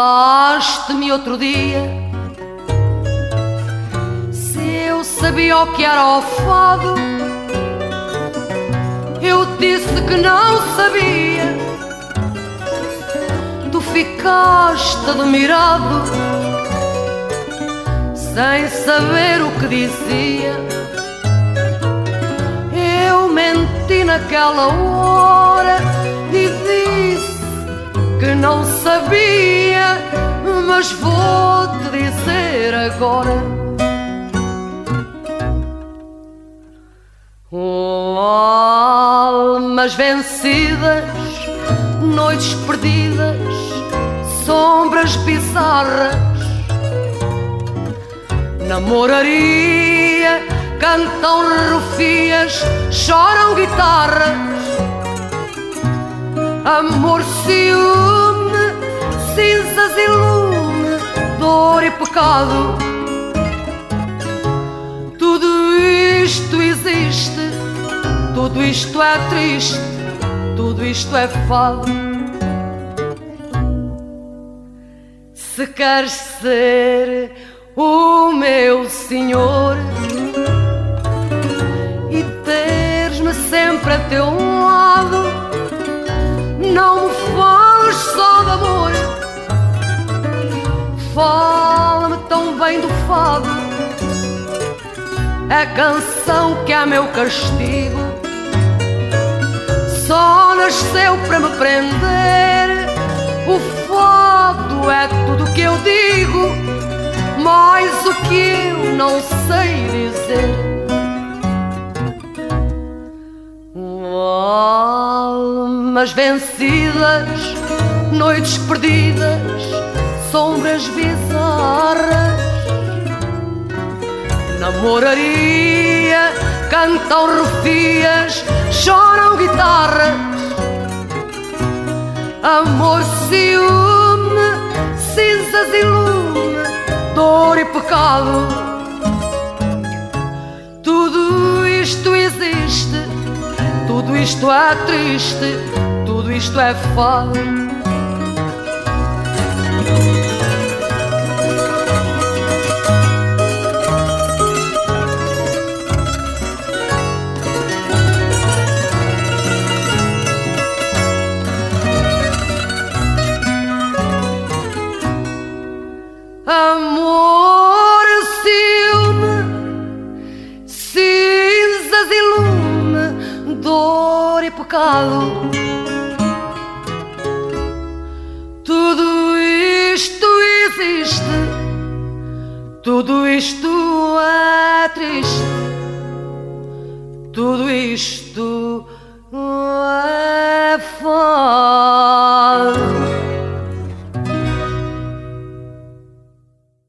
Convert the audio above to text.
perguntaste-me outro dia se eu sabia o que era o fado. Eu disse que não sabia. Tu ficaste admirado, sem saber o que dizia. Eu menti naquela hora e disse que não sabia, mas vou te dizer agora. Oh, almas vencidas, noites perdidas, sombras bizarras. Namoraria, cantam rufias, choram guitarras. Amor, ciúme, cinzas e lume, e pecado. Tudo isto existe, tudo isto é triste, tudo isto é fado. Se queres ser o meu senhor e teres-me sempre a teu a canção que é meu castigo só nasceu para me prender. O fado é tudo que eu digo, mais o que eu não sei dizer. Almas vencidas, noites perdidas, sombras bizarras namoraria, cantam rufias, choram guitarras. Amor, ciúme, cinzas e lume, dor e pecado. Tudo isto existe, tudo isto é triste, tudo isto é fado. Amor, ciúme, cinzas e lume, dor e pecado. Tudo isto existe, tudo isto é triste, tudo isto é fácil.